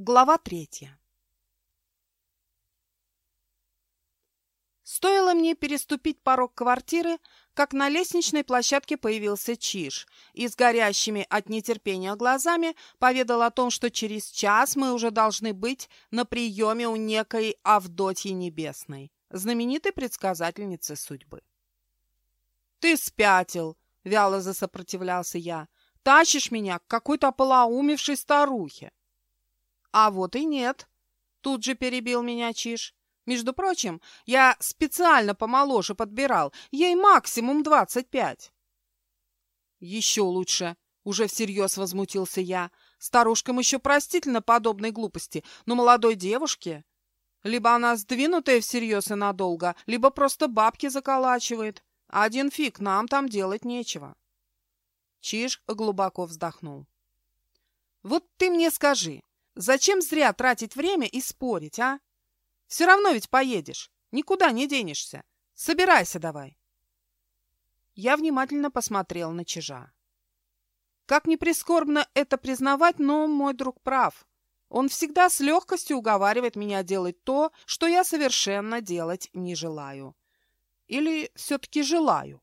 Глава третья. Стоило мне переступить порог квартиры, как на лестничной площадке появился Чиж и с горящими от нетерпения глазами поведал о том, что через час мы уже должны быть на приеме у некой Авдотьи Небесной, знаменитой предсказательницы судьбы. «Ты спятил!» — вяло засопротивлялся я. «Тащишь меня к какой-то ополоумевшей старухе!» А вот и нет. Тут же перебил меня Чиж. Между прочим, я специально помоложе подбирал. Ей максимум двадцать пять. Еще лучше. Уже всерьез возмутился я. Старушкам еще простительно подобной глупости, но молодой девушке... Либо она сдвинутая всерьез и надолго, либо просто бабки заколачивает. Один фиг, нам там делать нечего. Чиж глубоко вздохнул. «Вот ты мне скажи, Зачем зря тратить время и спорить, а? Все равно ведь поедешь. Никуда не денешься. Собирайся давай. Я внимательно посмотрел на чижа. Как ни прискорбно это признавать, но мой друг прав. Он всегда с легкостью уговаривает меня делать то, что я совершенно делать не желаю. Или все-таки желаю.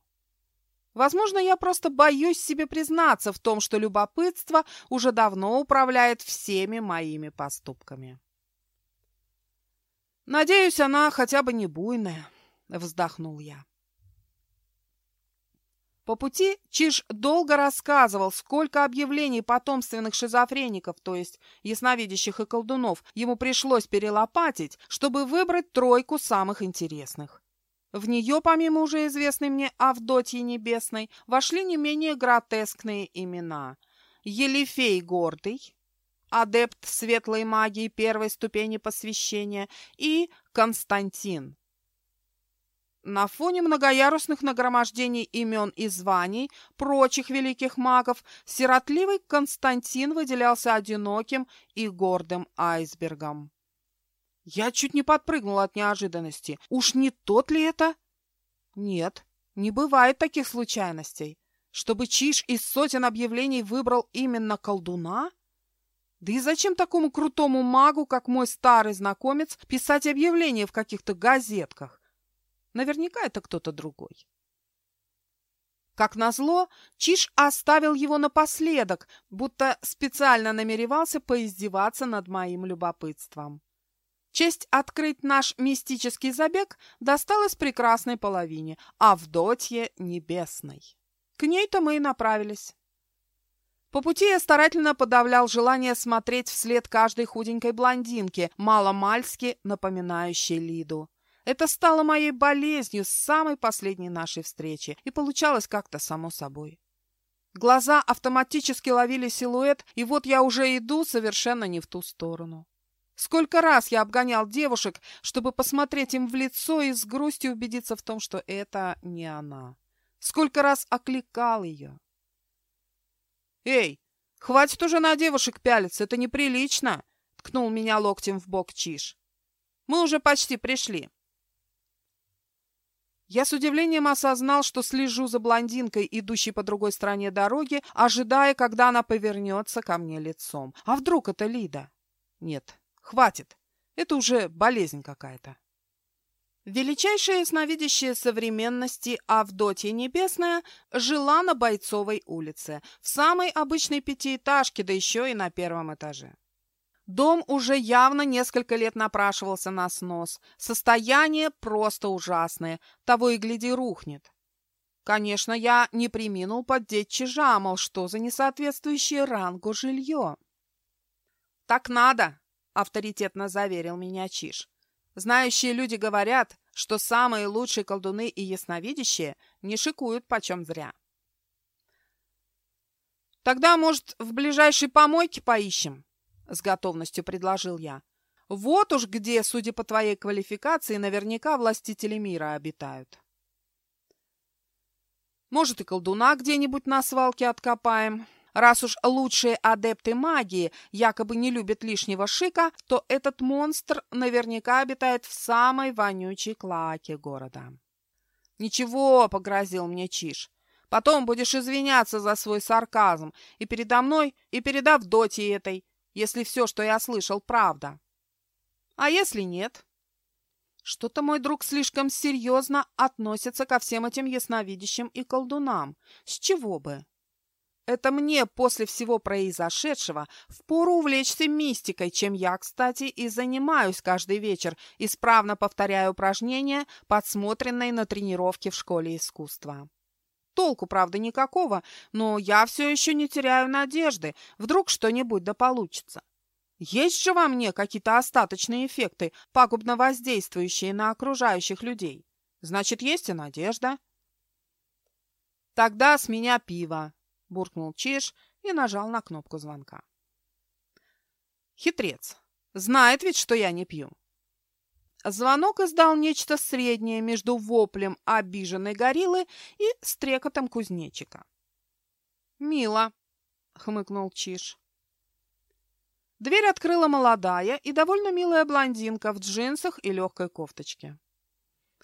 Возможно, я просто боюсь себе признаться в том, что любопытство уже давно управляет всеми моими поступками. «Надеюсь, она хотя бы не буйная», — вздохнул я. По пути Чиж долго рассказывал, сколько объявлений потомственных шизофреников, то есть ясновидящих и колдунов, ему пришлось перелопатить, чтобы выбрать тройку самых интересных. В нее, помимо уже известной мне Авдотьи Небесной, вошли не менее гротескные имена. Елифей Гордый, адепт светлой магии первой ступени посвящения, и Константин. На фоне многоярусных нагромождений имен и званий прочих великих магов сиротливый Константин выделялся одиноким и гордым айсбергом. Я чуть не подпрыгнула от неожиданности. Уж не тот ли это? Нет, не бывает таких случайностей. Чтобы Чиш из сотен объявлений выбрал именно колдуна? Да и зачем такому крутому магу, как мой старый знакомец, писать объявления в каких-то газетках? Наверняка это кто-то другой. Как назло, Чиш оставил его напоследок, будто специально намеревался поиздеваться над моим любопытством. Честь открыть наш мистический забег досталась прекрасной половине, Авдотье Небесной. К ней-то мы и направились. По пути я старательно подавлял желание смотреть вслед каждой худенькой блондинке, маломальски напоминающей Лиду. Это стало моей болезнью с самой последней нашей встречи, и получалось как-то само собой. Глаза автоматически ловили силуэт, и вот я уже иду совершенно не в ту сторону. Сколько раз я обгонял девушек, чтобы посмотреть им в лицо и с грустью убедиться в том, что это не она. Сколько раз окликал ее. «Эй, хватит уже на девушек пялиться, это неприлично!» — ткнул меня локтем в бок Чиш. «Мы уже почти пришли». Я с удивлением осознал, что слежу за блондинкой, идущей по другой стороне дороги, ожидая, когда она повернется ко мне лицом. А вдруг это Лида? Нет, Хватит. Это уже болезнь какая-то. Величайшая ясновидящая современности Авдотья Небесная жила на Бойцовой улице, в самой обычной пятиэтажке, да еще и на первом этаже. Дом уже явно несколько лет напрашивался на снос. Состояние просто ужасное, того и гляди рухнет. Конечно, я не приминул поддеть чижа, мол, что за несоответствующее рангу жилье. «Так надо!» Авторитетно заверил меня Чиш. Знающие люди говорят, что самые лучшие колдуны и ясновидящие не шикуют почем зря. «Тогда, может, в ближайшей помойке поищем?» — с готовностью предложил я. «Вот уж где, судя по твоей квалификации, наверняка властители мира обитают». «Может, и колдуна где-нибудь на свалке откопаем?» Раз уж лучшие адепты магии якобы не любят лишнего шика, то этот монстр наверняка обитает в самой вонючей клаке города. «Ничего», — погрозил мне Чиш, — «потом будешь извиняться за свой сарказм и передо мной, и перед Авдотьей этой, если все, что я слышал, правда. А если нет? Что-то мой друг слишком серьезно относится ко всем этим ясновидящим и колдунам. С чего бы? Это мне после всего произошедшего впору увлечься мистикой, чем я, кстати, и занимаюсь каждый вечер, исправно повторяя упражнения, подсмотренные на тренировке в школе искусства. Толку, правда, никакого, но я все еще не теряю надежды. Вдруг что-нибудь да получится. Есть же во мне какие-то остаточные эффекты, пагубно воздействующие на окружающих людей. Значит, есть и надежда. Тогда с меня пиво, буркнул Чиж и нажал на кнопку звонка. Хитрец. Знает ведь, что я не пью. Звонок издал нечто среднее между воплем обиженной гориллы и стрекотом кузнечика. «Мило», — хмыкнул Чиж. Дверь открыла молодая и довольно милая блондинка в джинсах и легкой кофточке.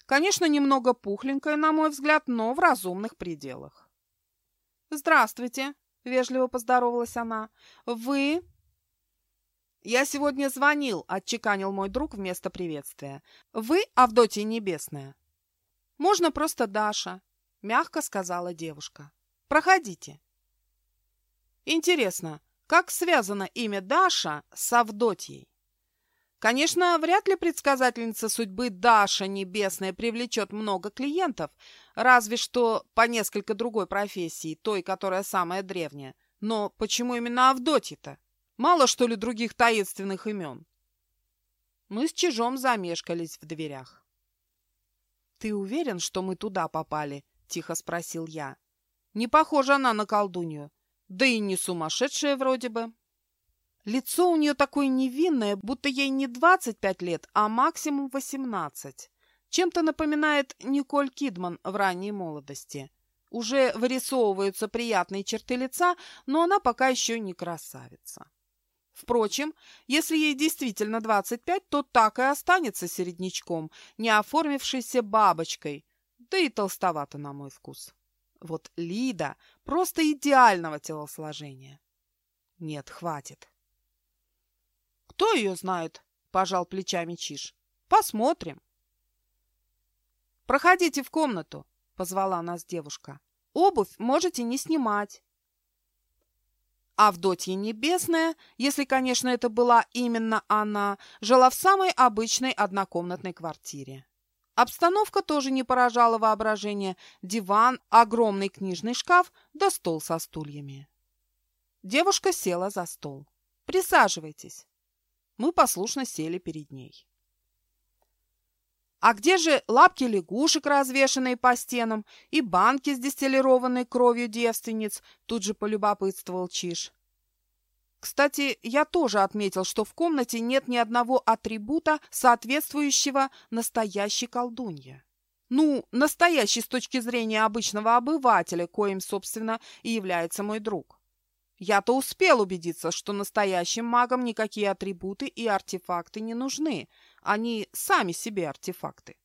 Конечно, немного пухленькая, на мой взгляд, но в разумных пределах. «Здравствуйте», — вежливо поздоровалась она. «Вы...» «Я сегодня звонил», — отчеканил мой друг вместо приветствия. «Вы Авдотья Небесная». «Можно просто Даша», — мягко сказала девушка. «Проходите». «Интересно, как связано имя Даша с Авдотьей?» Конечно, вряд ли предсказательница судьбы Даша Небесная привлечет много клиентов, разве что по несколько другой профессии, той, которая самая древняя. Но почему именно Авдотья-то? Мало, что ли, других таинственных имен? Мы с Чижом замешкались в дверях. «Ты уверен, что мы туда попали?» — тихо спросил я. «Не похожа она на колдунью. Да и не сумасшедшая вроде бы». Лицо у нее такое невинное, будто ей не 25 лет, а максимум 18. Чем-то напоминает Николь Кидман в ранней молодости. Уже вырисовываются приятные черты лица, но она пока еще не красавица. Впрочем, если ей действительно 25, то так и останется середнячком, не оформившейся бабочкой, да и толстовато на мой вкус. Вот Лида просто идеального телосложения. Нет, хватит. «Кто ее знает?» – пожал плечами Чиж. «Посмотрим». «Проходите в комнату», – позвала нас девушка. «Обувь можете не снимать». Авдотья Небесная, если, конечно, это была именно она, жила в самой обычной однокомнатной квартире. Обстановка тоже не поражала воображение. Диван, огромный книжный шкаф да стол со стульями. Девушка села за стол. «Присаживайтесь». Мы послушно сели перед ней. А где же лапки лягушек, развешанные по стенам, и банки с дистиллированной кровью девственниц? Тут же полюбопытствовал Чиж. Кстати, я тоже отметил, что в комнате нет ни одного атрибута, соответствующего настоящей колдунье. Ну, настоящий с точки зрения обычного обывателя, коим, собственно, и является мой друг. Я-то успел убедиться, что настоящим магам никакие атрибуты и артефакты не нужны. Они сами себе артефакты.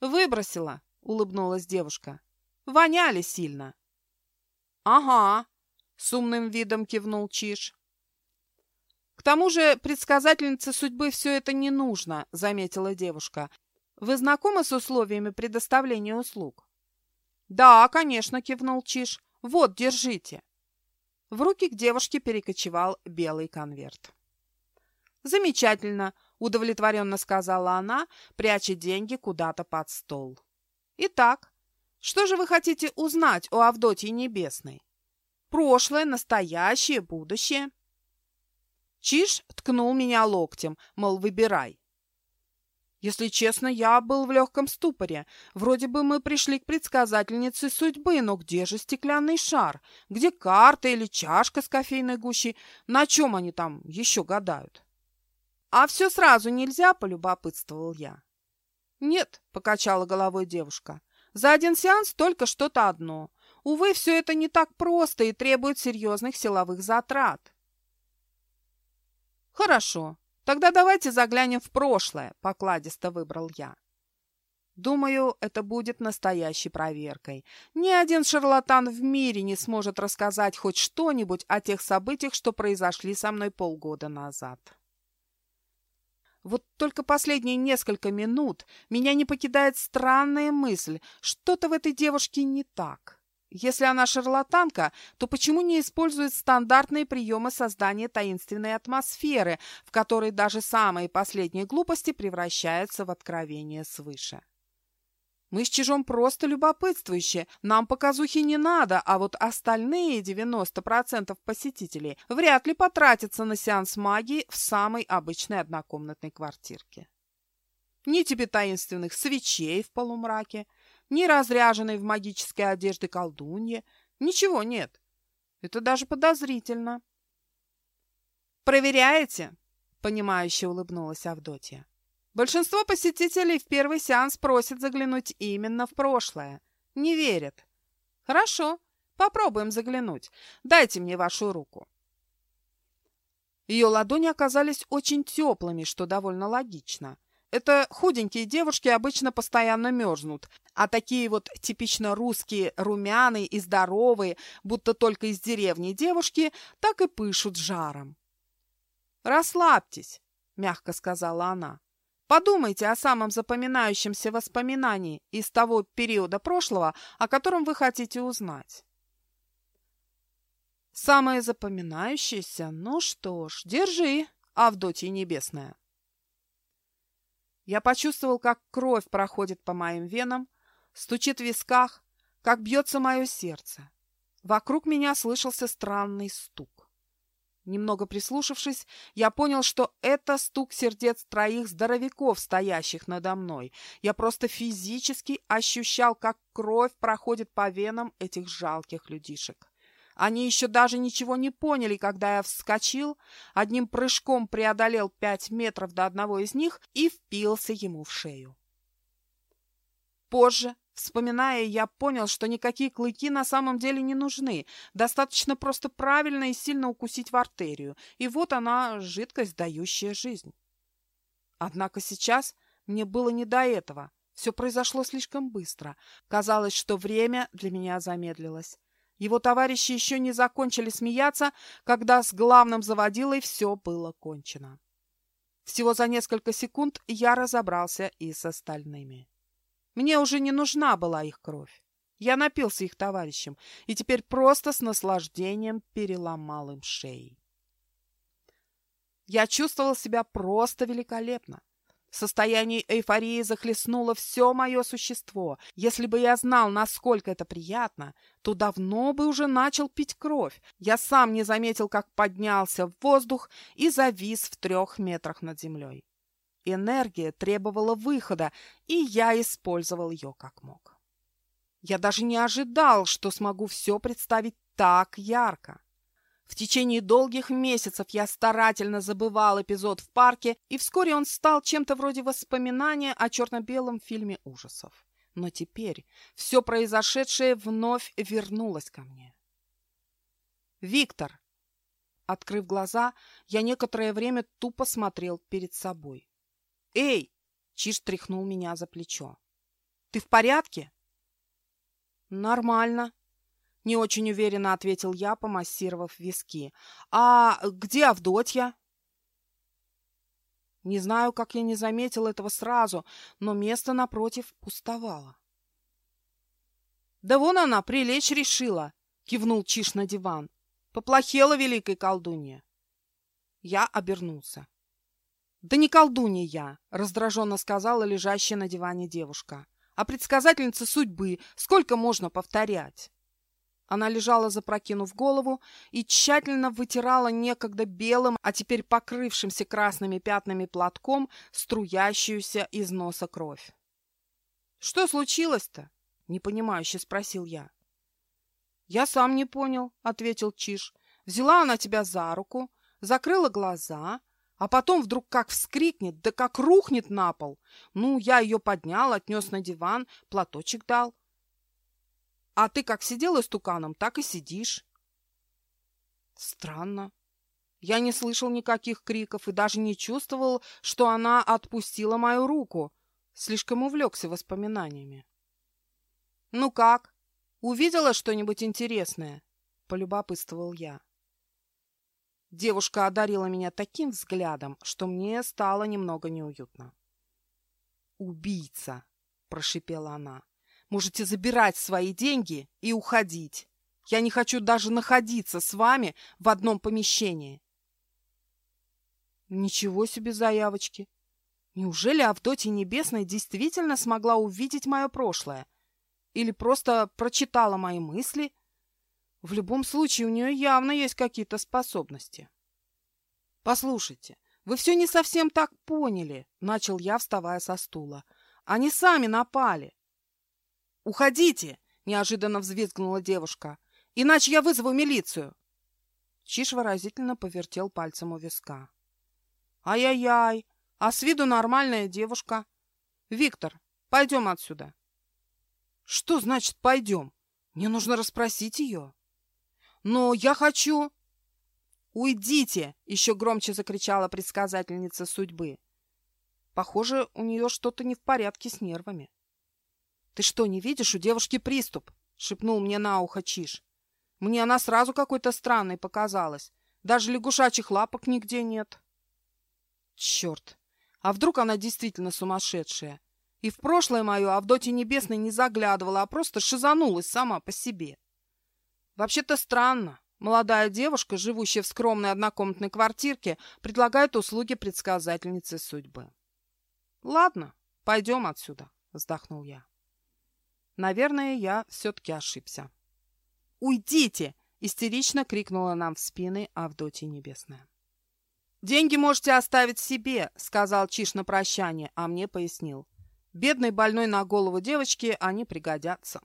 «Выбросила», — улыбнулась девушка. «Воняли сильно». «Ага», — с умным видом кивнул Чиж. «К тому же предсказательнице судьбы все это не нужно», — заметила девушка. «Вы знакомы с условиями предоставления услуг?» «Да, конечно», — кивнул Чиж. «Вот, держите». В руки к девушке перекочевал белый конверт. «Замечательно», — удовлетворенно сказала она, пряча деньги куда-то под стол. «Итак, что же вы хотите узнать о Авдотье Небесной? Прошлое, настоящее, будущее?» Чиж ткнул меня локтем, мол, выбирай. Если честно, я был в легком ступоре. Вроде бы мы пришли к предсказательнице судьбы, но где же стеклянный шар? Где карта или чашка с кофейной гущей? На чем они там еще гадают? А все сразу нельзя, полюбопытствовал я. Нет, покачала головой девушка. За один сеанс только что-то одно. Увы, все это не так просто и требует серьезных силовых затрат. Хорошо, «Тогда давайте заглянем в прошлое», — покладисто выбрал я. Думаю, это будет настоящей проверкой. Ни один шарлатан в мире не сможет рассказать хоть что-нибудь о тех событиях, что произошли со мной полгода назад. Вот только последние несколько минут меня не покидает странная мысль, что-то в этой девушке не так. Если она шарлатанка, то почему не использует стандартные приемы создания таинственной атмосферы, в которой даже самые последние глупости превращаются в откровение свыше? Мы с Чижом просто любопытствующие, нам показухи не надо, а вот остальные 90% посетителей вряд ли потратятся на сеанс магии в самой обычной однокомнатной квартирке. Ни тебе таинственных свечей в полумраке, ни разряженной в магической одежде колдуньи, ничего нет. Это даже подозрительно. «Проверяете?» — понимающе улыбнулась Авдотья. Большинство посетителей в первый сеанс просят заглянуть именно в прошлое. Не верят. Хорошо, попробуем заглянуть. Дайте мне вашу руку. Ее ладони оказались очень теплыми, что довольно логично. Это худенькие девушки обычно постоянно мерзнут, а такие вот типично русские, румяные и здоровые, будто только из деревни девушки, так и пышут жаром. «Расслабьтесь», — мягко сказала она. Подумайте о самом запоминающемся воспоминании из того периода прошлого, о котором вы хотите узнать. Самое запоминающееся? Ну что ж, держи, Авдотья Небесная. Я почувствовал, как кровь проходит по моим венам, стучит в висках, как бьется мое сердце. Вокруг меня слышался странный стук. Немного прислушавшись, я понял, что это стук сердец троих здоровяков, стоящих надо мной. Я просто физически ощущал, как кровь проходит по венам этих жалких людишек. Они еще даже ничего не поняли, когда я вскочил, одним прыжком преодолел пять метров до одного из них и впился ему в шею. Позже, Вспоминая, я понял, что никакие клыки на самом деле не нужны. Достаточно просто правильно и сильно укусить в артерию. И вот она, жидкость, дающая жизнь. Однако сейчас мне было не до этого. Все произошло слишком быстро. Казалось, что время для меня замедлилось. Его товарищи еще не закончили смеяться, когда с главным заводилой все было кончено. Всего за несколько секунд я разобрался и с остальными. Мне уже не нужна была их кровь. Я напился их товарищем и теперь просто с наслаждением переломал им шеи. Я чувствовал себя просто великолепно. Состояние эйфории захлестнуло все мое существо. Если бы я знал, насколько это приятно, то давно бы уже начал пить кровь. Я сам не заметил, как поднялся в воздух и завис в трех метрах над землей. Энергия требовала выхода, и я использовал ее как мог. Я даже не ожидал, что смогу все представить так ярко. В течение долгих месяцев я старательно забывал эпизод в парке, и вскоре он стал чем-то вроде воспоминания о черно-белом фильме ужасов. Но теперь все произошедшее вновь вернулось ко мне. «Виктор!» Открыв глаза, я некоторое время тупо смотрел перед собой. «Эй!» — Чиж тряхнул меня за плечо. «Ты в порядке?» «Нормально», — не очень уверенно ответил я, помассировав виски. «А где Авдотья?» Не знаю, как я не заметил этого сразу, но место напротив пустовало. «Да вон она, прилечь решила!» — кивнул Чиш на диван. «Поплохела великой колдунья!» Я обернулся. «Да не колдунья я!» — раздраженно сказала лежащая на диване девушка. «А предсказательница судьбы сколько можно повторять?» Она лежала, запрокинув голову, и тщательно вытирала некогда белым, а теперь покрывшимся красными пятнами платком струящуюся из носа кровь. «Что случилось-то?» — непонимающе спросил я. «Я сам не понял», — ответил Чиш. «Взяла она тебя за руку, закрыла глаза, а потом вдруг как вскрикнет, да как рухнет на пол. Ну, я ее поднял, отнес на диван, платочек дал. А ты как сидел истуканом, так и сидишь. Странно. Я не слышал никаких криков и даже не чувствовал, что она отпустила мою руку. Слишком увлекся воспоминаниями. «Ну как? Увидела что-нибудь интересное?» — полюбопытствовал я. Девушка одарила меня таким взглядом, что мне стало немного неуютно. «Убийца!» — прошипела она. «Можете забирать свои деньги и уходить. Я не хочу даже находиться с вами в одном помещении». Ничего себе заявочки! Неужели Авдотья Небесная действительно смогла увидеть мое прошлое? Или просто прочитала мои мысли? В любом случае, у нее явно есть какие-то способности. «Послушайте, вы все не совсем так поняли», — начал я, вставая со стула. «Они сами напали». «Уходите!» — неожиданно взвизгнула девушка. «Иначе я вызову милицию!» Чиш выразительно повертел пальцем у виска. Ай-яй-яй, а с виду нормальная девушка. Виктор, пойдем отсюда. Что значит пойдем? Мне нужно расспросить ее. Но я хочу... «Уйдите!» — еще громче закричала предсказательница судьбы. Похоже, у нее что-то не в порядке с нервами. «Ты что, не видишь? У девушки приступ!» — шепнул мне на ухо Чиш. Мне она сразу какой-то странной показалась. Даже лягушачьих лапок нигде нет. Черт! А вдруг она действительно сумасшедшая? И в прошлое мое Авдотья Небесной не заглядывала, а просто шизанулась сама по себе. Вообще-то странно. Молодая девушка, живущая в скромной однокомнатной квартирке, предлагает услуги предсказательницы судьбы. «Ладно, пойдем отсюда», — вздохнул я. Наверное, я все-таки ошибся. «Уйдите!» — истерично крикнула нам в спины Авдотья Небесная. «Деньги можете оставить себе», — сказал Чиш на прощание, а мне пояснил. «Бедной больной на голову девочки они пригодятся».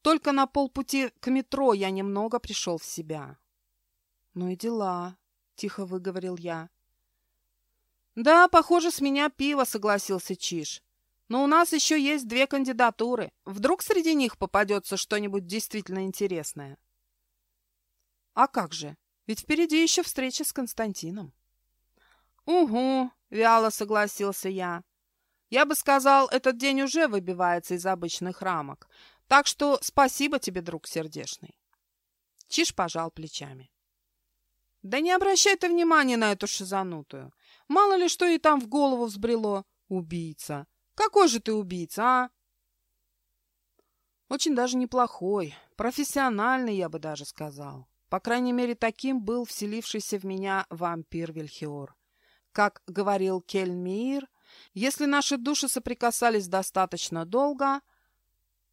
Только на полпути к метро я немного пришел в себя. «Ну и дела», — тихо выговорил я. «Да, похоже, с меня пиво», — согласился Чиш. «Но у нас еще есть две кандидатуры. Вдруг среди них попадется что-нибудь действительно интересное?» «А как же? Ведь впереди еще встреча с Константином. «Угу», — вяло согласился я. «Я бы сказал, этот день уже выбивается из обычных рамок. Так что спасибо тебе, друг сердечный». Чиж пожал плечами. «Да не обращай ты внимания на эту шизанутую. Мало ли что ей там в голову взбрело. Убийца. Какой же ты убийца, а?» «Очень даже неплохой. Профессиональный, я бы даже сказал. По крайней мере, таким был вселившийся в меня вампир Вильхиор. Как говорил Кельмир, если наши души соприкасались достаточно долго,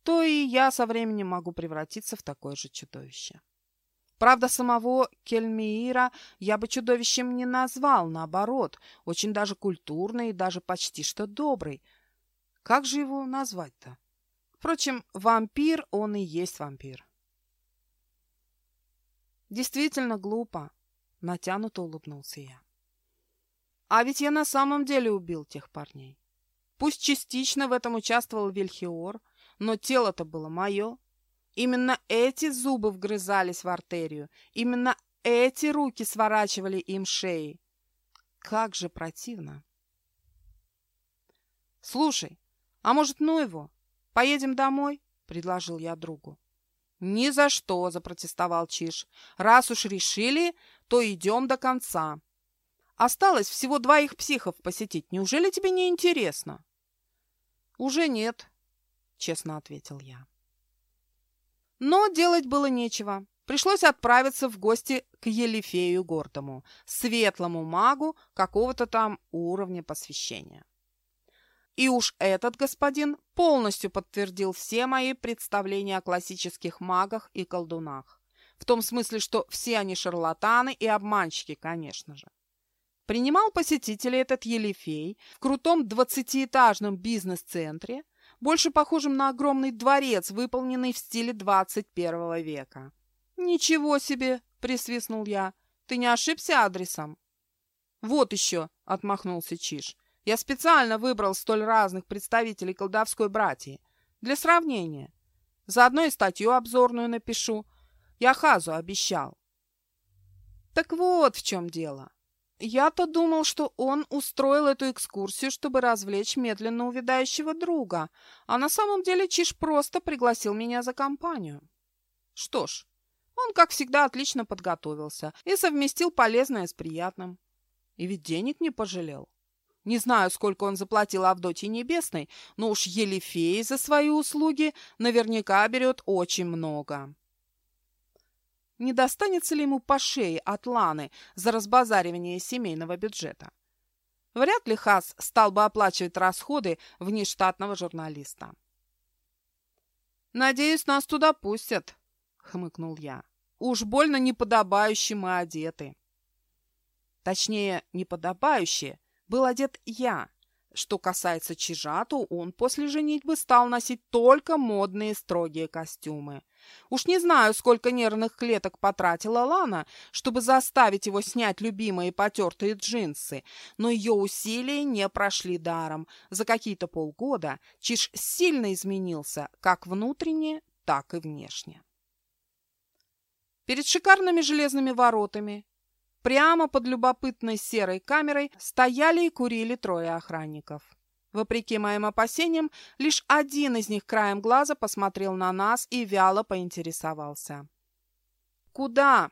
то и я со временем могу превратиться в такое же чудовище. Правда, самого Кельмиира я бы чудовищем не назвал, наоборот, очень даже культурный и даже почти что добрый. Как же его назвать-то? Впрочем, вампир он и есть вампир. Действительно глупо. Натянуто улыбнулся я. А ведь я на самом деле убил тех парней. Пусть частично в этом участвовал Вильхиор, но тело-то было мое. Именно эти зубы вгрызались в артерию, именно эти руки сворачивали им шеи. Как же противно. «Слушай, а может, ну его? Поедем домой?» — предложил я другу. «Ни за что!» – запротестовал Чиш. «Раз уж решили, то идем до конца. Осталось всего двоих психов посетить. Неужели тебе не интересно?» «Уже нет», – честно ответил я. Но делать было нечего. Пришлось отправиться в гости к Елифею Гордому, светлому магу какого-то там уровня посвящения. И уж этот господин полностью подтвердил все мои представления о классических магах и колдунах. В том смысле, что все они шарлатаны и обманщики, конечно же. Принимал посетителей этот Елифей в крутом двадцатиэтажном бизнес-центре, больше похожем на огромный дворец, выполненный в стиле 21 века. «Ничего себе!» – присвистнул я. «Ты не ошибся адресом?» «Вот еще!» – отмахнулся Чиж. Я специально выбрал столь разных представителей колдовской братьи. Для сравнения. Заодно и статью обзорную напишу. Я Хазу обещал. Так вот в чем дело. я-то думал, что он устроил эту экскурсию, чтобы развлечь медленно увядающего друга, а на самом деле Чиш просто пригласил меня за компанию. Что ж, он, как всегда, отлично подготовился и совместил полезное с приятным. И ведь денег не пожалел. Не знаю, сколько он заплатил Авдотье Небесной, но уж Елифей за свои услуги наверняка берет очень много. Не достанется ли ему по шее от Ланы за разбазаривание семейного бюджета? Вряд ли Хас стал бы оплачивать расходы внештатного журналиста. «Надеюсь, нас туда пустят», — хмыкнул я. «Уж больно неподобающе мы одеты». Точнее, неподобающе был одет я, что касается Чижа, то он после женитьбы стал носить только модные строгие костюмы. Уж не знаю, сколько нервных клеток потратила Лана, чтобы заставить его снять любимые потертые джинсы, но ее усилия не прошли даром. За какие-то полгода Чиж сильно изменился как внутренне, так и внешне. Перед шикарными железными воротами Прямо под любопытной серой камерой стояли и курили трое охранников. Вопреки моим опасениям, лишь один из них краем глаза посмотрел на нас и вяло поинтересовался. «Куда?»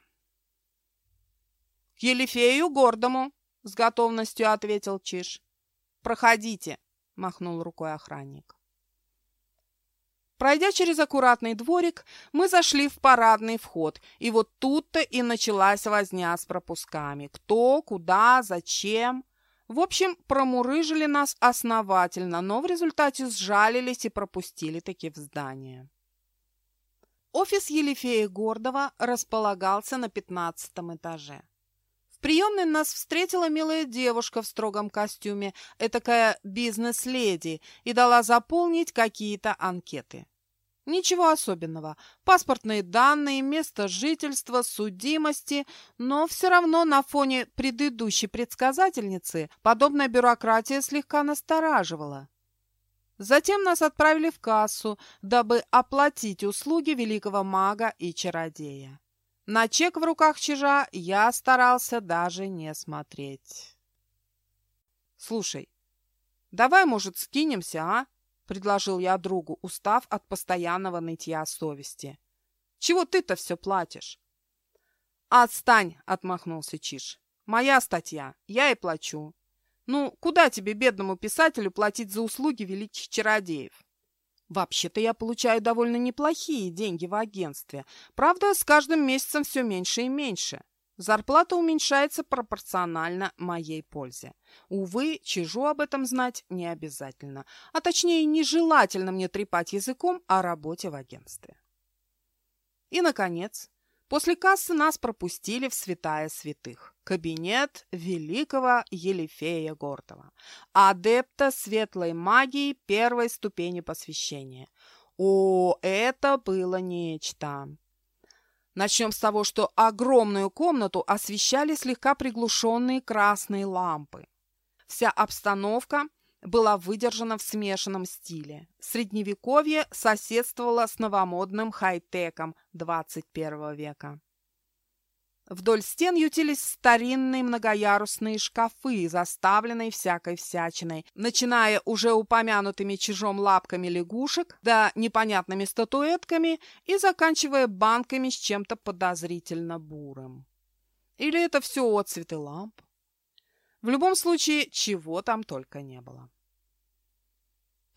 «К Елифею Гордому», — с готовностью ответил Чиш. «Проходите», — махнул рукой охранник. Пройдя через аккуратный дворик, мы зашли в парадный вход, и вот тут-то и началась возня с пропусками. Кто, куда, зачем. В общем, промурыжили нас основательно, но в результате сжалились и пропустили таки в здание. Офис Елифея Гордова располагался на пятнадцатом этаже. В приемной нас встретила милая девушка в строгом костюме, этакая бизнес-леди, и дала заполнить какие-то анкеты. Ничего особенного. Паспортные данные, место жительства, судимости, но все равно на фоне предыдущей предсказательницы подобная бюрократия слегка настораживала. Затем нас отправили в кассу, дабы оплатить услуги великого мага и чародея. На чек в руках чижа я старался даже не смотреть. «Слушай, давай, может, скинемся, а?» — предложил я другу, устав от постоянного нытья совести. «Чего ты-то все платишь?» «Отстань!» — отмахнулся Чиж. «Моя статья. Я и плачу. Ну, куда тебе, бедному писателю, платить за услуги великих чародеев?» Вообще-то я получаю довольно неплохие деньги в агентстве. Правда, с каждым месяцем все меньше и меньше. Зарплата уменьшается пропорционально моей пользе. Увы, чижу об этом знать не обязательно. А точнее, нежелательно мне трепать языком о работе в агентстве. И, наконец, После кассы нас пропустили в святая святых. Кабинет великого Елифея Гордова, адепта светлой магии первой ступени посвящения. О, это было нечто! Начнем с того, что огромную комнату освещали слегка приглушенные красные лампы. Вся обстановка была выдержана в смешанном стиле. Средневековье соседствовало с новомодным хай-теком 21 века. Вдоль стен ютились старинные многоярусные шкафы, заставленные всякой всячиной, начиная уже упомянутыми чужом лапками лягушек, да непонятными статуэтками и заканчивая банками с чем-то подозрительно бурым. Или это все отцветы ламп? В любом случае, чего там только не было.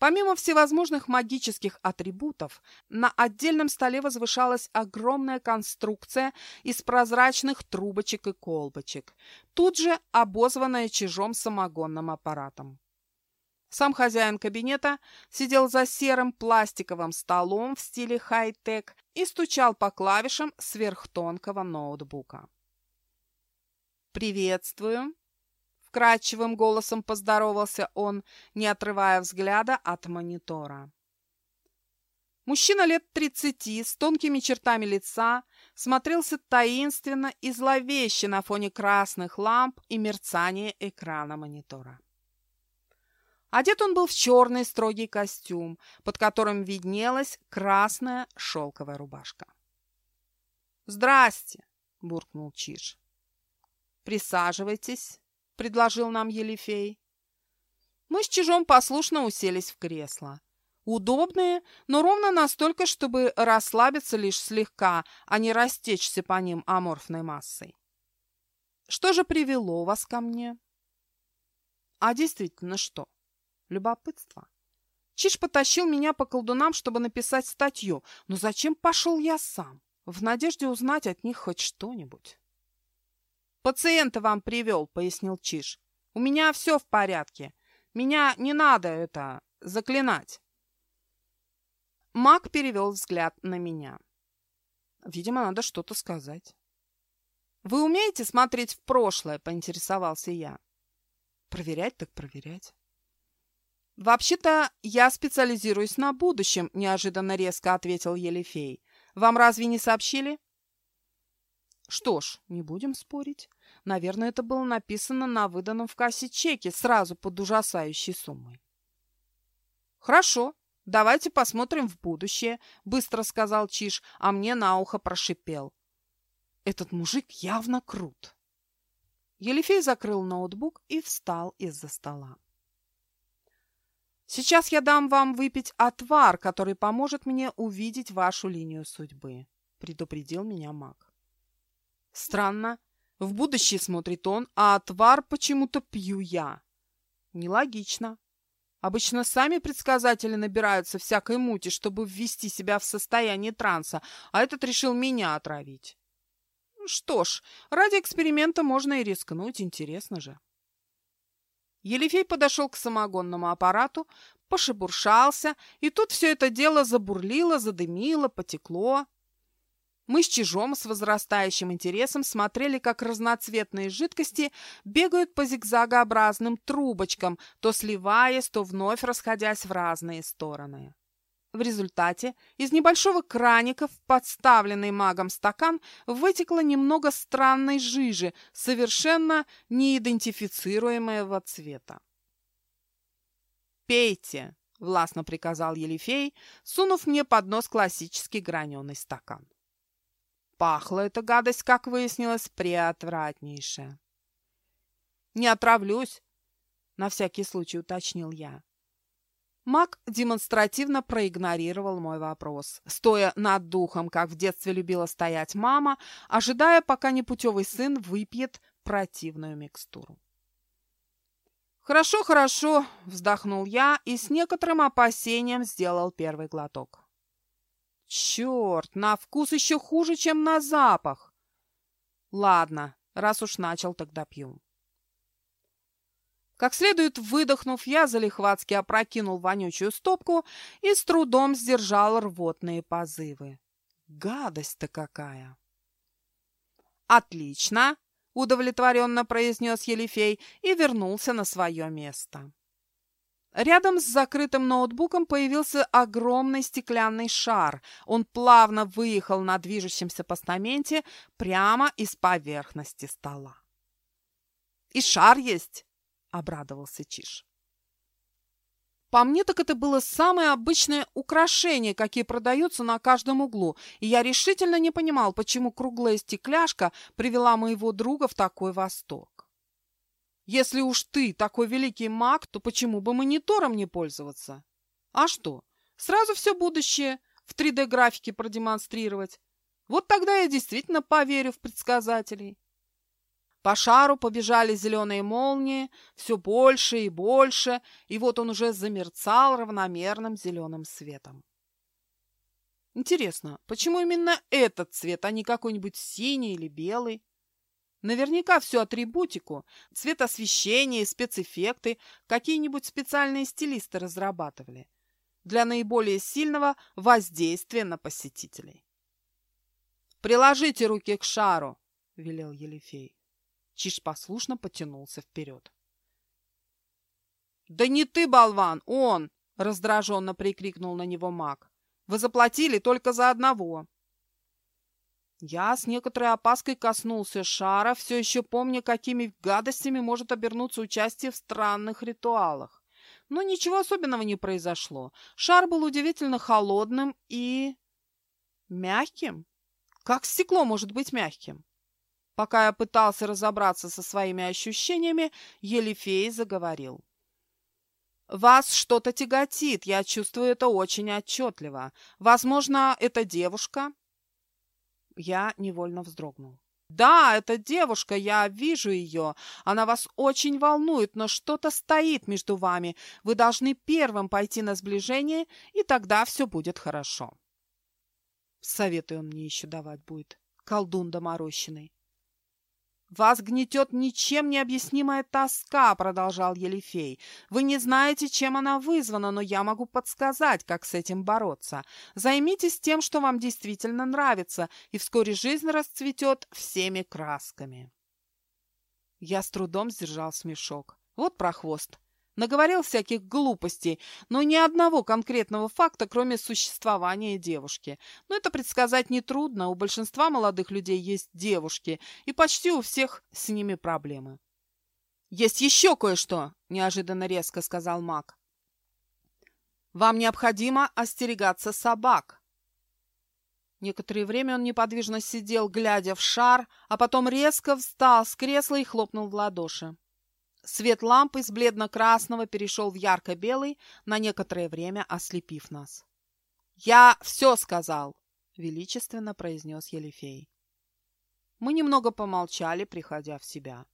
Помимо всевозможных магических атрибутов, на отдельном столе возвышалась огромная конструкция из прозрачных трубочек и колбочек, тут же обозванная чижом самогонным аппаратом. Сам хозяин кабинета сидел за серым пластиковым столом в стиле хай-тек и стучал по клавишам сверхтонкого ноутбука. «Приветствую!» Вкрадчивым голосом поздоровался он, не отрывая взгляда от монитора. Мужчина лет тридцати, с тонкими чертами лица, смотрелся таинственно и зловеще на фоне красных ламп и мерцания экрана монитора. Одет он был в черный строгий костюм, под которым виднелась красная шелковая рубашка. «Здрасте!» — буркнул Чиж. Присаживайтесь, — предложил нам Елифей. Мы с Чижом послушно уселись в кресло. Удобные, но ровно настолько, чтобы расслабиться лишь слегка, а не растечься по ним аморфной массой. Что же привело вас ко мне? А действительно что? Любопытство. Чиж потащил меня по колдунам, чтобы написать статью. Но зачем пошел я сам? В надежде узнать от них хоть что-нибудь. «Пациента вам привел», — пояснил Чиж. «У меня все в порядке. Меня не надо это заклинать». Маг перевел взгляд на меня. Видимо, надо что-то сказать. «Вы умеете смотреть в прошлое?» — поинтересовался я. «Проверять так проверять». «Вообще-то я специализируюсь на будущем», — неожиданно резко ответил Елифей. «Вам разве не сообщили?» Что ж, не будем спорить. Наверное, это было написано на выданном в кассе чеке сразу под ужасающей суммой. Хорошо, давайте посмотрим в будущее, быстро сказал Чиж, а мне на ухо прошипел. Этот мужик явно крут. Елифей закрыл ноутбук и встал из-за стола. Сейчас я дам вам выпить отвар, который поможет мне увидеть вашу линию судьбы, предупредил меня маг. Странно. В будущее смотрит он, а отвар почему-то пью я. Нелогично. Обычно сами предсказатели набираются всякой мути, чтобы ввести себя в состояние транса, а этот решил меня отравить. Что ж, ради эксперимента можно и рискнуть, интересно же. Елифей подошел к самогонному аппарату, пошебуршался, и тут все это дело забурлило, задымило, потекло. Мы с Чижом с возрастающим интересом смотрели, как разноцветные жидкости бегают по зигзагообразным трубочкам, то сливаясь, то вновь расходясь в разные стороны. В результате из небольшого краника в подставленный магом стакан вытекло немного странной жижи, совершенно неидентифицируемого цвета. «Пейте!» — властно приказал Елифей, сунув мне под нос классический граненый стакан. Пахла эта гадость, как выяснилось, преотвратнейшая. «Не отравлюсь», — на всякий случай уточнил я. Мак демонстративно проигнорировал мой вопрос, стоя над духом, как в детстве любила стоять мама, ожидая, пока непутевый сын выпьет противную микстуру. «Хорошо, хорошо», — вздохнул я и с некоторым опасением сделал первый глоток. Черт, на вкус еще хуже, чем на запах. Ладно, раз уж начал, тогда пью. Как следует выдохнув, я залихватски опрокинул вонючую стопку и с трудом сдержал рвотные позывы. Гадость-то какая! «Отлично!» — удовлетворенно произнес Елифей и вернулся на свое место. Рядом с закрытым ноутбуком появился огромный стеклянный шар. Он плавно выехал на движущемся постаменте прямо из поверхности стола. «И шар есть!» — обрадовался Чиш. По мне так это было самое обычное украшение, какие продаются на каждом углу, и я решительно не понимал, почему круглая стекляшка привела моего друга в такой восторг. Если уж ты такой великий маг, то почему бы монитором не пользоваться? А что, сразу все будущее в 3D-графике продемонстрировать? Вот тогда я действительно поверю в предсказателей. По шару побежали зеленые молнии, все больше и больше, и вот он уже замерцал равномерным зеленым светом. Интересно, почему именно этот цвет, а не какой-нибудь синий или белый? Наверняка всю атрибутику, цвет освещения, спецэффекты какие-нибудь специальные стилисты разрабатывали для наиболее сильного воздействия на посетителей. «Приложите руки к шару!» – велел Елифей. Чиж послушно потянулся вперед. «Да не ты, болван, он!» – раздраженно прикрикнул на него маг. «Вы заплатили только за одного!» Я с некоторой опаской коснулся шара, все еще помня, какими гадостями может обернуться участие в странных ритуалах. Но ничего особенного не произошло. Шар был удивительно холодным и... мягким. Как стекло может быть мягким? Пока я пытался разобраться со своими ощущениями, Елифей заговорил. «Вас что-то тяготит, я чувствую это очень отчетливо. Возможно, это девушка?» Я невольно вздрогнул. «Да, это девушка, я вижу ее. Она вас очень волнует, но что-то стоит между вами. Вы должны первым пойти на сближение, и тогда все будет хорошо». Советую он мне еще давать будет, колдун доморощенный. «Вас гнетет ничем не объяснимая тоска», — продолжал Елифей. «Вы не знаете, чем она вызвана, но я могу подсказать, как с этим бороться. Займитесь тем, что вам действительно нравится, и вскоре жизнь расцветет всеми красками». Я с трудом сдержал смешок. Вот прохвост наговорил всяких глупостей, но ни одного конкретного факта, кроме существования девушки. Но это предсказать нетрудно, у большинства молодых людей есть девушки, и почти у всех с ними проблемы. «Есть еще кое-что!» – неожиданно резко сказал маг. «Вам необходимо остерегаться собак». Некоторое время он неподвижно сидел, глядя в шар, а потом резко встал с кресла и хлопнул в ладоши. Свет лампы с бледно-красного перешел в ярко-белый, на некоторое время ослепив нас. «Я все сказал!» — величественно произнес Елифей. Мы немного помолчали, приходя в себя.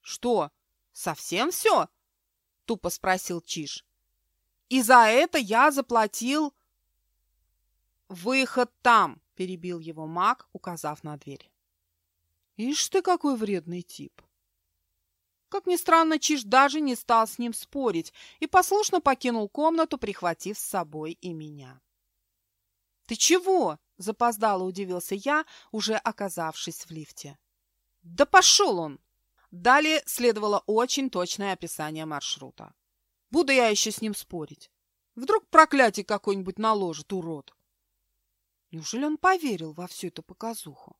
«Что, совсем все?» — тупо спросил Чиж. «И за это я заплатил...» «Выход там!» — перебил его маг, указав на дверь. «Ишь ты, какой вредный тип!» Как ни странно, Чиж даже не стал с ним спорить и послушно покинул комнату, прихватив с собой и меня. «Ты чего?» – запоздало удивился я, уже оказавшись в лифте. «Да пошел он!» Далее следовало очень точное описание маршрута. Буду я еще с ним спорить. Вдруг проклятие какое-нибудь наложит, урод. Неужели он поверил во всю эту показуху?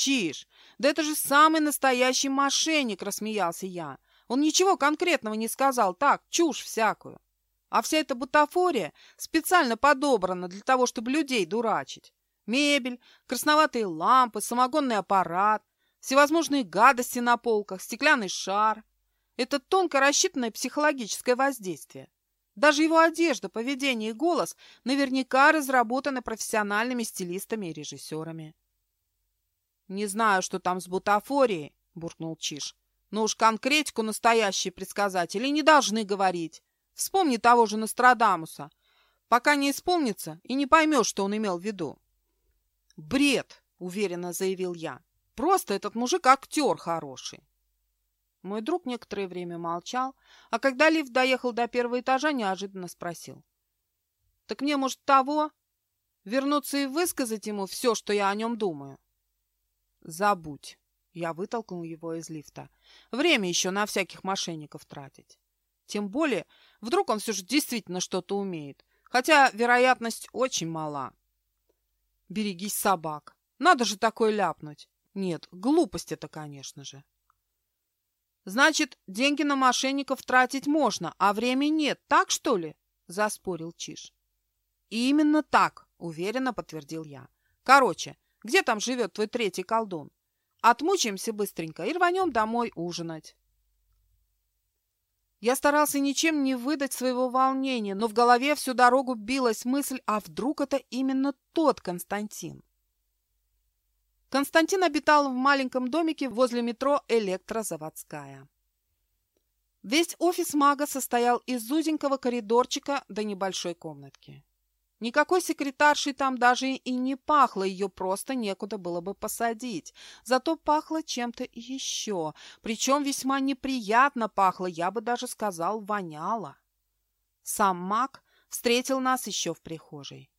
«Чиж, да это же самый настоящий мошенник!» – рассмеялся я. «Он ничего конкретного не сказал, так, чушь всякую. А вся эта бутафория специально подобрана для того, чтобы людей дурачить. Мебель, красноватые лампы, самогонный аппарат, всевозможные гадости на полках, стеклянный шар. Это тонко рассчитанное психологическое воздействие. Даже его одежда, поведение и голос наверняка разработаны профессиональными стилистами и режиссерами. «Не знаю, что там с бутафорией», — буркнул Чиш. «Но уж конкретику настоящие предсказатели не должны говорить. Вспомни того же Нострадамуса. Пока не исполнится и не поймешь, что он имел в виду». «Бред!» — уверенно заявил я. «Просто этот мужик актер хороший». Мой друг некоторое время молчал, а когда лифт доехал до первого этажа, неожиданно спросил. «Так мне, может, того? Вернуться и высказать ему все, что я о нем думаю?» Забудь. Я вытолкнул его из лифта. Время еще на всяких мошенников тратить. Тем более, вдруг он все же действительно что-то умеет. Хотя вероятность очень мала. Берегись собак. Надо же такое ляпнуть. Нет, глупость это, конечно же. Значит, деньги на мошенников тратить можно, а времени нет, так что ли? Заспорил Чиж. Именно так, уверенно подтвердил я. Короче, где там живет твой третий колдун? Отмучаемся быстренько и рванем домой ужинать. Я старался ничем не выдать своего волнения, но в голове всю дорогу билась мысль, а вдруг это именно тот Константин? Константин обитал в маленьком домике возле метро «Электрозаводская». Весь офис мага состоял из узенького коридорчика до небольшой комнатки. Никакой секретаршей там даже и не пахло, ее просто некуда было бы посадить. Зато пахло чем-то еще, причем весьма неприятно пахло, я бы даже сказал, воняло. Сам маг встретил нас еще в прихожей.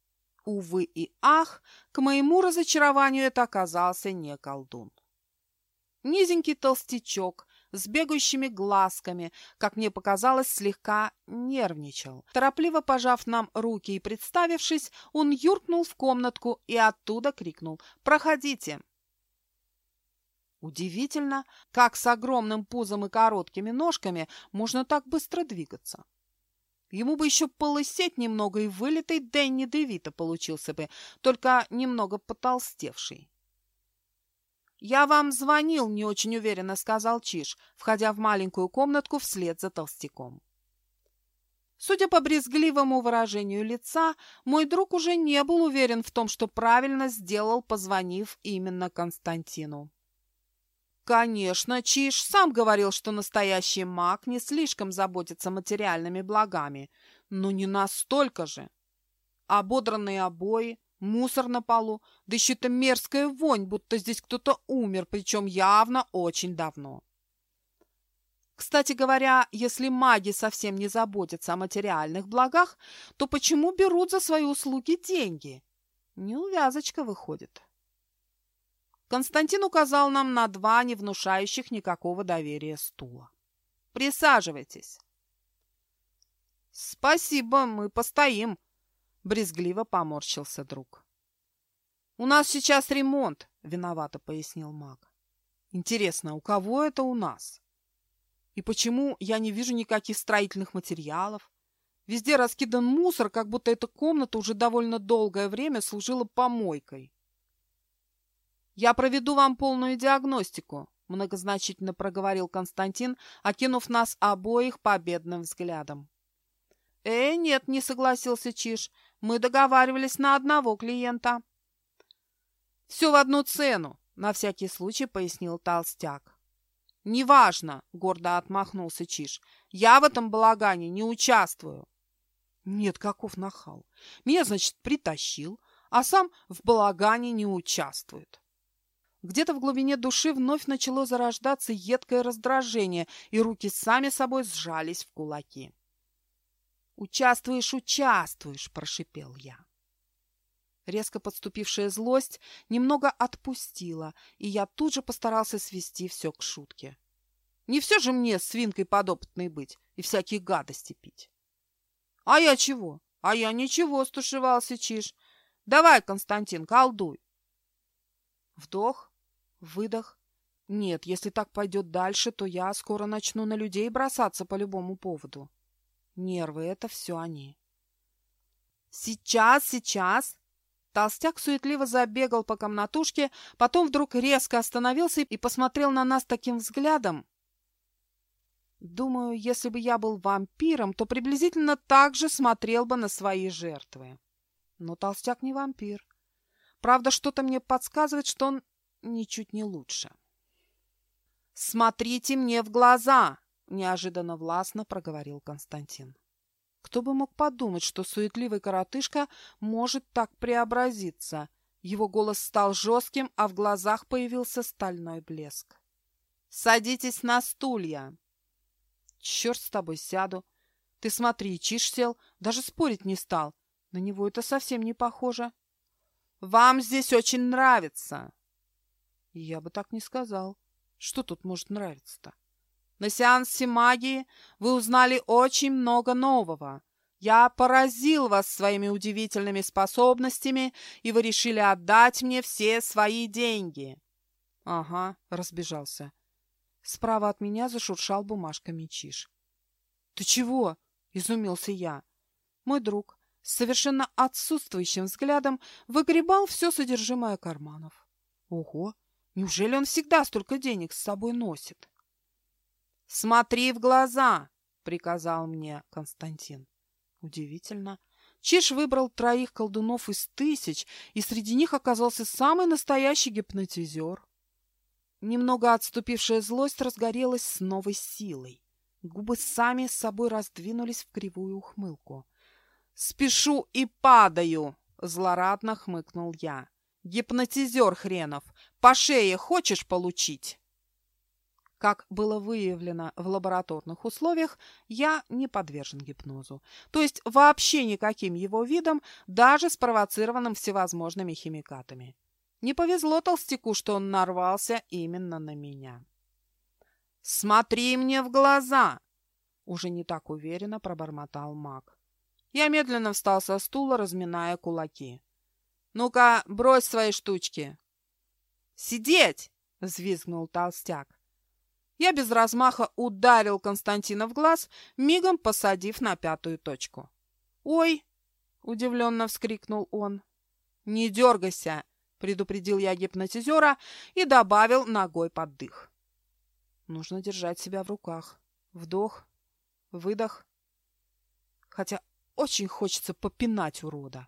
Увы и ах, к моему разочарованию это оказался не колдун. Низенький толстячок с бегающими глазками, как мне показалось, слегка нервничал. Торопливо пожав нам руки и представившись, он юркнул в комнатку и оттуда крикнул «Проходите!». Удивительно, как с огромным пузом и короткими ножками можно так быстро двигаться. Ему бы еще полысеть немного, и вылитый Дэнни Девита получился бы, только немного потолстевший. «Я вам звонил», — не очень уверенно сказал Чиж, входя в маленькую комнатку вслед за толстяком. Судя по брезгливому выражению лица, мой друг уже не был уверен в том, что правильно сделал, позвонив именно Константину. Конечно, Чиш сам говорил, что настоящий маг не слишком заботится материальными благами, но не настолько же. Ободранные обои, мусор на полу, да еще эта мерзкая вонь, будто здесь кто-то умер, причем явно очень давно. Кстати говоря, если маги совсем не заботятся о материальных благах, то почему берут за свои услуги деньги? Неувязочка выходит. Константин указал нам на два не внушающих никакого доверия стула. «Присаживайтесь». «Спасибо, мы постоим», — брезгливо поморщился друг. «У нас сейчас ремонт», — виновато пояснил маг. «Интересно, у кого это у нас?» И почему я не вижу никаких строительных материалов? Везде раскидан мусор, как будто эта комната уже довольно долгое время служила помойкой. «Я проведу вам полную диагностику», — многозначительно проговорил Константин, окинув нас обоих победным взглядом. «Э, нет», — не согласился Чиш, — «мы договаривались на одного клиента». «Все в одну цену», — на всякий случай пояснил Толстяк. «Неважно», — гордо отмахнулся Чиж. «Я в этом балагане не участвую». «Нет, каков нахал. Меня, значит, притащил, а сам в балагане не участвует». Где-то в глубине души вновь начало зарождаться едкое раздражение, и руки сами собой сжались в кулаки. «Участвуешь, участвуешь!» – прошипел я. Резко подступившая злость немного отпустила, и я тут же постарался свести все к шутке. Не все же мне свинкой подопытной быть и всякие гадости пить. — А я чего? А я ничего, — стушевался Чиж. — Давай, Константин, колдуй. Вдох, выдох. Нет, если так пойдет дальше, то я скоро начну на людей бросаться по любому поводу. Нервы — это все они. — Сейчас, сейчас! Толстяк суетливо забегал по комнатушке, потом вдруг резко остановился и посмотрел на нас таким взглядом. Думаю, если бы я был вампиром, то приблизительно так же смотрел бы на свои жертвы. Но толстяк не вампир. Правда, что-то мне подсказывает, что он ничуть не лучше. «Смотрите мне в глаза!» — неожиданно властно проговорил Константин. Кто бы мог подумать, что суетливый коротышка может так преобразиться? Его голос стал жестким, а в глазах появился стальной блеск. «Садитесь на стулья!» «Черт с тобой, сяду!» «Ты смотри, Чиш сел, даже спорить не стал. На него это совсем не похоже». «Вам здесь очень нравится!» Я бы так не сказал. Что тут может нравиться-то? На сеансе магии вы узнали очень много нового. Я поразил вас своими удивительными способностями, и вы решили отдать мне все свои деньги. Ага, разбежался. Справа от меня зашуршал бумажками Чиш. Ты чего? Изумился я. Мой друг с совершенно отсутствующим взглядом выгребал все содержимое карманов. Ого! Неужели он всегда столько денег с собой носит? «Смотри в глаза!» — приказал мне Константин. Удивительно. Чиш выбрал троих колдунов из тысяч, и среди них оказался самый настоящий гипнотизер. Немного отступившая злость разгорелась с новой силой. Губы сами с собой раздвинулись в кривую ухмылку. «Спешу и падаю!» — злорадно хмыкнул я. «Гипнотизер хренов! По шее хочешь получить?» Как было выявлено в лабораторных условиях, я не подвержен гипнозу. То есть вообще никаким его видом, даже спровоцированным всевозможными химикатами. Не повезло толстяку, что он нарвался именно на меня. «Смотри мне в глаза!» Уже не так уверенно пробормотал маг. Я медленно встал со стула, разминая кулаки. «Ну-ка, брось свои штучки!» «Сидеть!» — взвизгнул толстяк. Я без размаха ударил Константина в глаз, мигом посадив на пятую точку. «Ой!» — удивленно вскрикнул он. «Не дергайся!» — предупредил я гипнотизера и добавил ногой под дых. Нужно держать себя в руках. Вдох, выдох. Хотя очень хочется попинать урода.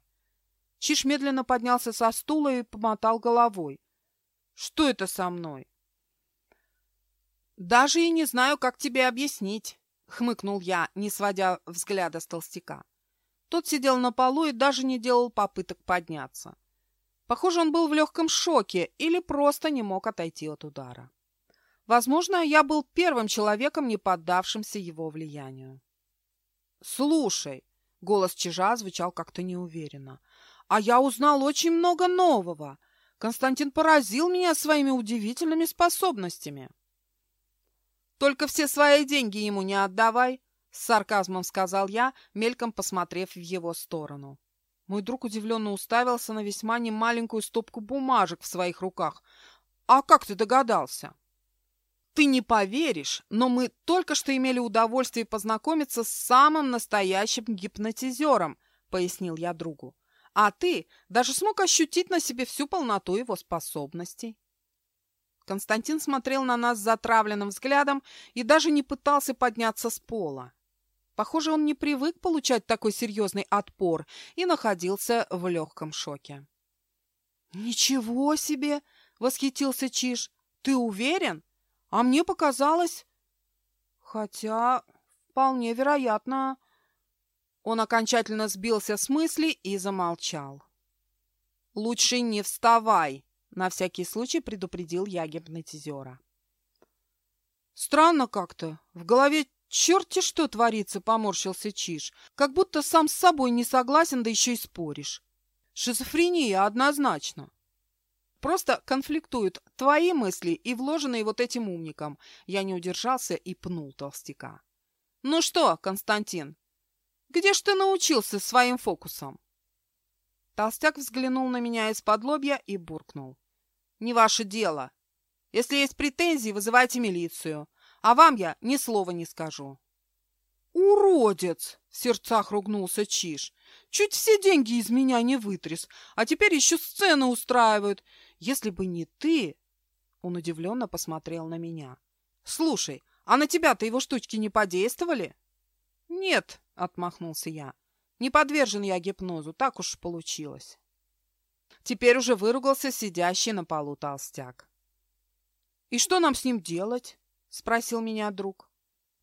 Чиш медленно поднялся со стула и помотал головой. Что это со мной? Даже и не знаю, как тебе объяснить, хмыкнул я, не сводя взгляда с толстяка. Тот сидел на полу и даже не делал попыток подняться. Похоже, он был в легком шоке или просто не мог отойти от удара. Возможно, я был первым человеком, не поддавшимся его влиянию. «Слушай», — голос Чижа звучал как-то неуверенно, «а я узнал очень много нового. Константин поразил меня своими удивительными способностями». «Только все свои деньги ему не отдавай», — с сарказмом сказал я, мельком посмотрев в его сторону. Мой друг удивленно уставился на весьма немаленькую стопку бумажек в своих руках. «А как ты догадался?» «Ты не поверишь, но мы только что имели удовольствие познакомиться с самым настоящим гипнотизером», — пояснил я другу. «А ты даже смог ощутить на себе всю полноту его способностей». Константин смотрел на нас затравленным взглядом и даже не пытался подняться с пола. Похоже, он не привык получать такой серьезный отпор и находился в легком шоке. «Ничего себе!» — восхитился Чиж. «Ты уверен? А мне показалось...» «Хотя, вполне вероятно...» Он окончательно сбился с мысли и замолчал. «Лучше не вставай!» — на всякий случай предупредил я гипнотизера. «Странно как-то. В голове черти что творится!» — поморщился Чиж. «Как будто сам с собой не согласен, да еще и споришь. Шизофрения однозначно!» Просто конфликтуют твои мысли и вложенные вот этим умником. Я не удержался и пнул толстяка. Ну что, Константин, где ж ты научился своим фокусом? Толстяк взглянул на меня из-под лобья и буркнул. Не ваше дело. Если есть претензии, вызывайте милицию. А вам я ни слова не скажу. «Уродец!» — в сердцах ругнулся Чиж. «Чуть все деньги из меня не вытряс, а теперь еще сцены устраивают. Если бы не ты...» Он удивленно посмотрел на меня. «Слушай, а на тебя-то его штучки не подействовали?» «Нет», — отмахнулся я. «Не подвержен я гипнозу, так уж получилось». Теперь уже выругался сидящий на полу толстяк. «И что нам с ним делать?» — спросил меня друг.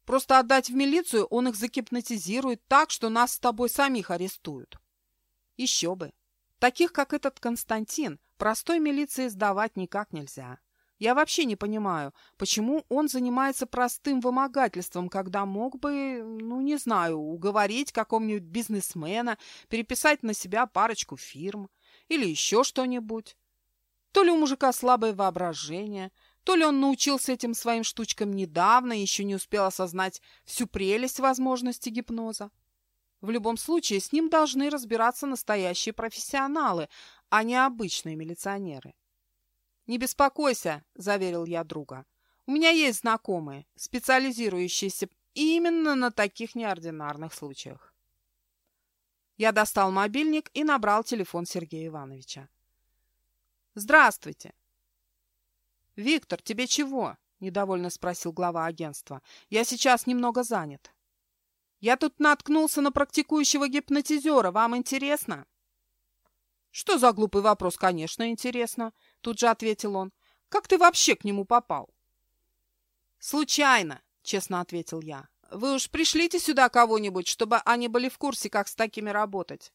«Просто отдать в милицию, он их загипнотизирует так, что нас с тобой самих арестуют». «Еще бы! Таких, как этот Константин, Простой милиции сдавать никак нельзя. Я вообще не понимаю, почему он занимается простым вымогательством, когда мог бы, ну, не знаю, уговорить какого-нибудь бизнесмена, переписать на себя парочку фирм или еще что-нибудь. То ли у мужика слабое воображение, то ли он научился этим своим штучкам недавно и еще не успел осознать всю прелесть возможности гипноза. В любом случае, с ним должны разбираться настоящие профессионалы, а не обычные милиционеры. «Не беспокойся», — заверил я друга. «У меня есть знакомые, специализирующиеся именно на таких неординарных случаях». Я достал мобильник и набрал телефон Сергея Ивановича. «Здравствуйте!» «Виктор, тебе чего?» — недовольно спросил глава агентства. «Я сейчас немного занят». «Я тут наткнулся на практикующего гипнотизера. Вам интересно?» «Что за глупый вопрос? Конечно, интересно», — тут же ответил он. «Как ты вообще к нему попал?» «Случайно», — честно ответил я. «Вы уж пришлите сюда кого-нибудь, чтобы они были в курсе, как с такими работать».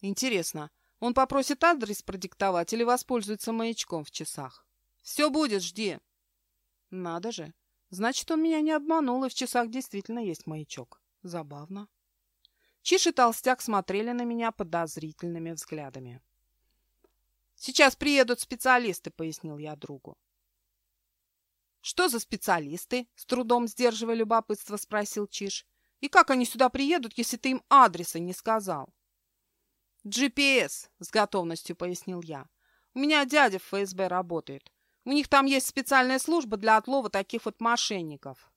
«Интересно, он попросит адрес продиктовать или воспользуется маячком в часах?» «Все будет, жди». «Надо же. Значит, он меня не обманул, и в часах действительно есть маячок. Забавно». Чиш и Толстяк смотрели на меня подозрительными взглядами. «Сейчас приедут специалисты», — пояснил я другу. «Что за специалисты?» — с трудом сдерживая любопытство, спросил Чиш. «И как они сюда приедут, если ты им адреса не сказал?» «GPS», — с готовностью пояснил я. «У меня дядя в ФСБ работает. У них там есть специальная служба для отлова таких вот мошенников».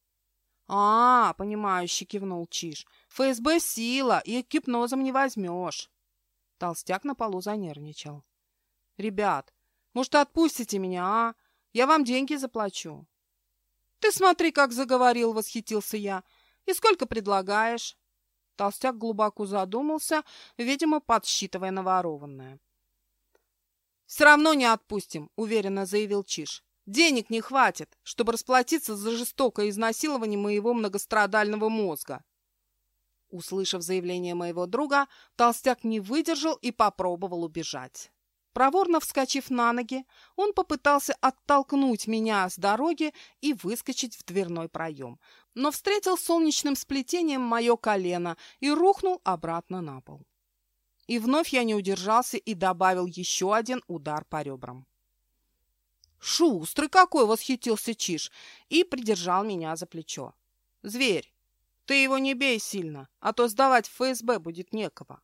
«А, — понимающе кивнул Чиж, — ФСБ сила, и гипнозом не возьмешь». Толстяк на полу занервничал. «Ребят, может, отпустите меня, а? Я вам деньги заплачу». «Ты смотри, как заговорил!» — восхитился я. «И сколько предлагаешь?» Толстяк глубоко задумался, видимо, подсчитывая наворованное. «Все равно не отпустим», — уверенно заявил Чиш. «Денег не хватит, чтобы расплатиться за жестокое изнасилование моего многострадального мозга». Услышав заявление моего друга, толстяк не выдержал и попробовал убежать. Проворно вскочив на ноги, он попытался оттолкнуть меня с дороги и выскочить в дверной проем, но встретил солнечным сплетением мое колено и рухнул обратно на пол. И вновь я не удержался и добавил еще один удар по ребрам. «Шустрый какой!» — восхитился Чиш и придержал меня за плечо. «Зверь, ты его не бей сильно, а то сдавать в ФСБ будет некого».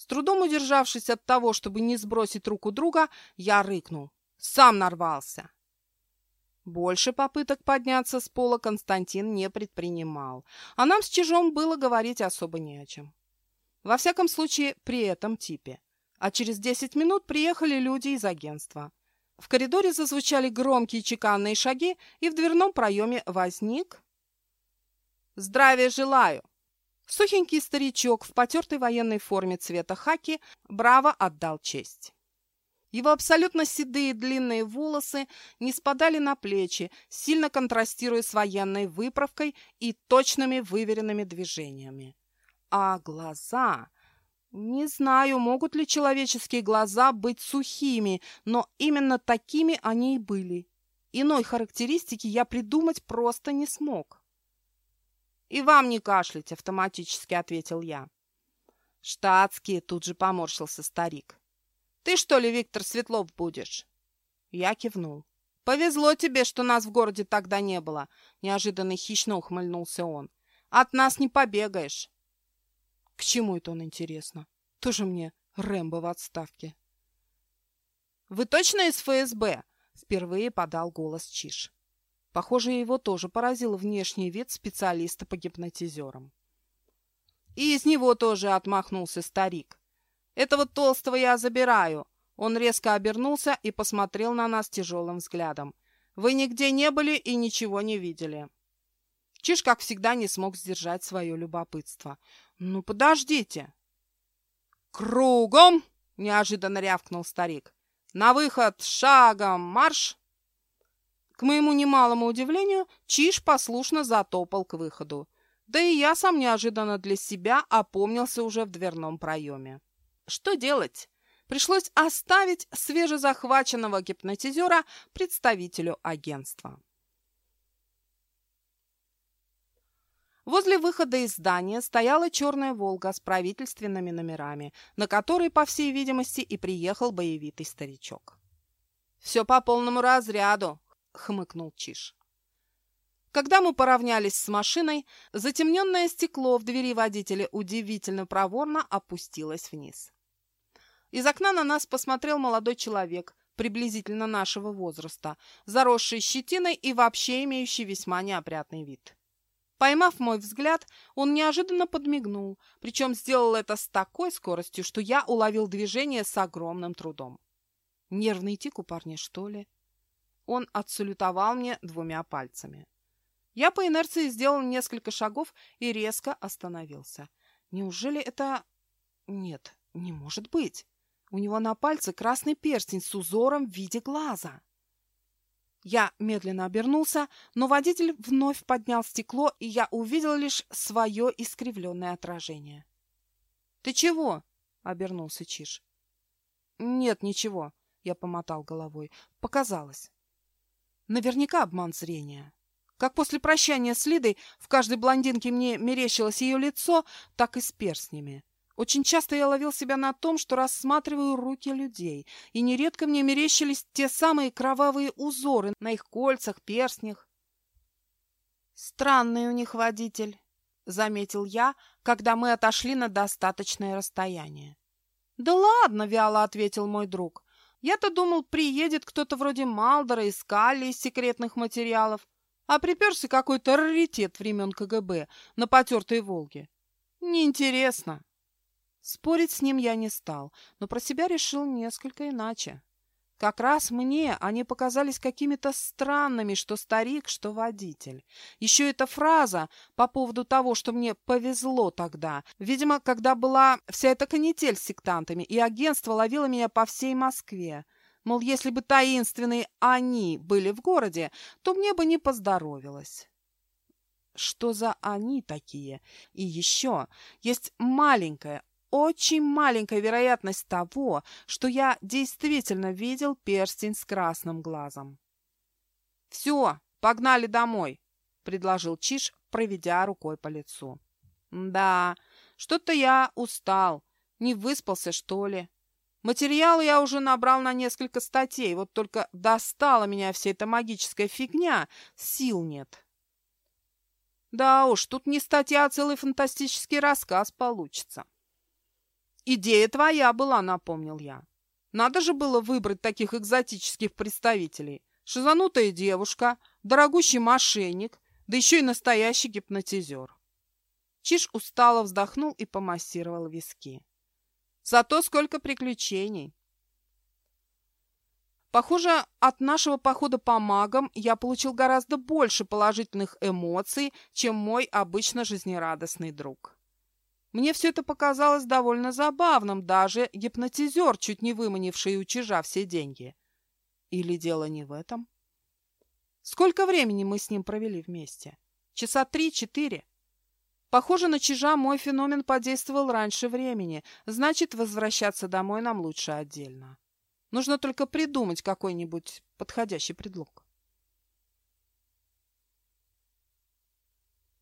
С трудом удержавшись от того, чтобы не сбросить руку друга, я рыкнул. Сам нарвался. Больше попыток подняться с пола Константин не предпринимал, а нам с Чижом было говорить особо не о чем. Во всяком случае, при этом типе. А через десять минут приехали люди из агентства. В коридоре зазвучали громкие чеканные шаги, и в дверном проеме возник... «Здравия желаю!» Сухенький старичок в потертой военной форме цвета хаки браво отдал честь. Его абсолютно седые длинные волосы не спадали на плечи, сильно контрастируя с военной выправкой и точными выверенными движениями. А глаза... Не знаю, могут ли человеческие глаза быть сухими, но именно такими они и были. Иной характеристики я придумать просто не смог. «И вам не кашлять», — автоматически ответил я. «Штатские», — тут же поморщился старик. «Ты что ли, Виктор Светлов, будешь?» Я кивнул. «Повезло тебе, что нас в городе тогда не было», — неожиданно хищно ухмыльнулся он. «От нас не побегаешь». «К чему это он, интересно? Тоже мне Рэмбо в отставке». «Вы точно из ФСБ?» — впервые подал голос Чиш. Похоже, его тоже поразил внешний вид специалиста по гипнотизерам. И из него тоже отмахнулся старик. «Этого толстого я забираю». Он резко обернулся и посмотрел на нас тяжелым взглядом. «Вы нигде не были и ничего не видели». Чиж, как всегда, не смог сдержать свое любопытство. «Ну, подождите!» «Кругом!» — неожиданно рявкнул старик. «На выход шагом марш!» К моему немалому удивлению, Чиж послушно затопал к выходу. Да и я сам неожиданно для себя опомнился уже в дверном проеме. Что делать? Пришлось оставить свежезахваченного гипнотизера представителю агентства. Возле выхода из здания стояла черная «Волга» с правительственными номерами, на которой, по всей видимости, и приехал боевитый старичок. «Все по полному разряду», — хмыкнул Чиш. Когда мы поравнялись с машиной, затемненное стекло в двери водителя удивительно проворно опустилось вниз. Из окна на нас посмотрел молодой человек, приблизительно нашего возраста, заросший щетиной и вообще имеющий весьма неопрятный вид. Поймав мой взгляд, он неожиданно подмигнул, причем сделал это с такой скоростью, что я уловил движение с огромным трудом. Нервный тик у парня, что ли? Он отсалютовал мне двумя пальцами. Я по инерции сделал несколько шагов и резко остановился. Неужели это... Нет, не может быть. У него на пальце красный перстень с узором в виде глаза. Я медленно обернулся, но водитель вновь поднял стекло, и я увидел лишь свое искривленное отражение. — Ты чего? — обернулся Чиш. — Нет, ничего, — я помотал головой. — Показалось. Наверняка обман зрения. Как после прощания с Лидой в каждой блондинке мне мерещилось ее лицо, так и с перстнями. Очень часто я ловил себя на том, что рассматриваю руки людей, и нередко мне мерещились те самые кровавые узоры на их кольцах, перстнях. «Странный у них водитель», — заметил я, когда мы отошли на достаточное расстояние. «Да ладно», — вяло ответил мой друг. Я-то думал, приедет кто-то вроде Малдора и Скалли из секретных материалов, а приперся какой-то раритет времен КГБ на потертой «Волге». Неинтересно. Спорить с ним я не стал, но про себя решил несколько иначе. Как раз мне они показались какими-то странными, что старик, что водитель. Еще эта фраза по поводу того, что мне повезло тогда. Видимо, когда была вся эта канитель с сектантами, и агентство ловило меня по всей Москве. Мол, если бы таинственные «они» были в городе, то мне бы не поздоровилось. Что за «они» такие? И еще есть маленькая, очень маленькая вероятность того, что я действительно видел перстень с красным глазом. «Все, погнали домой», — предложил Чиш, проведя рукой по лицу. «Да, что-то я устал. Не выспался, что ли? Материал я уже набрал на несколько статей, вот только достала меня вся эта магическая фигня, сил нет». «Да уж, тут не статья, а целый фантастический рассказ получится». «Идея твоя была», — напомнил я. «Надо же было выбрать таких экзотических представителей. Шизанутая девушка, дорогущий мошенник, да еще и настоящий гипнотизер». Чиж устало вздохнул и помассировал виски. «Зато сколько приключений!» Похоже, от нашего похода по магам я получил гораздо больше положительных эмоций, чем мой обычно жизнерадостный друг. Мне все это показалось довольно забавным, даже гипнотизер, чуть не выманивший у чижа все деньги. Или дело не в этом? Сколько времени мы с ним провели вместе? Часа три-четыре? Похоже, на чижа мой феномен подействовал раньше времени, значит, возвращаться домой нам лучше отдельно. Нужно только придумать какой-нибудь подходящий предлог.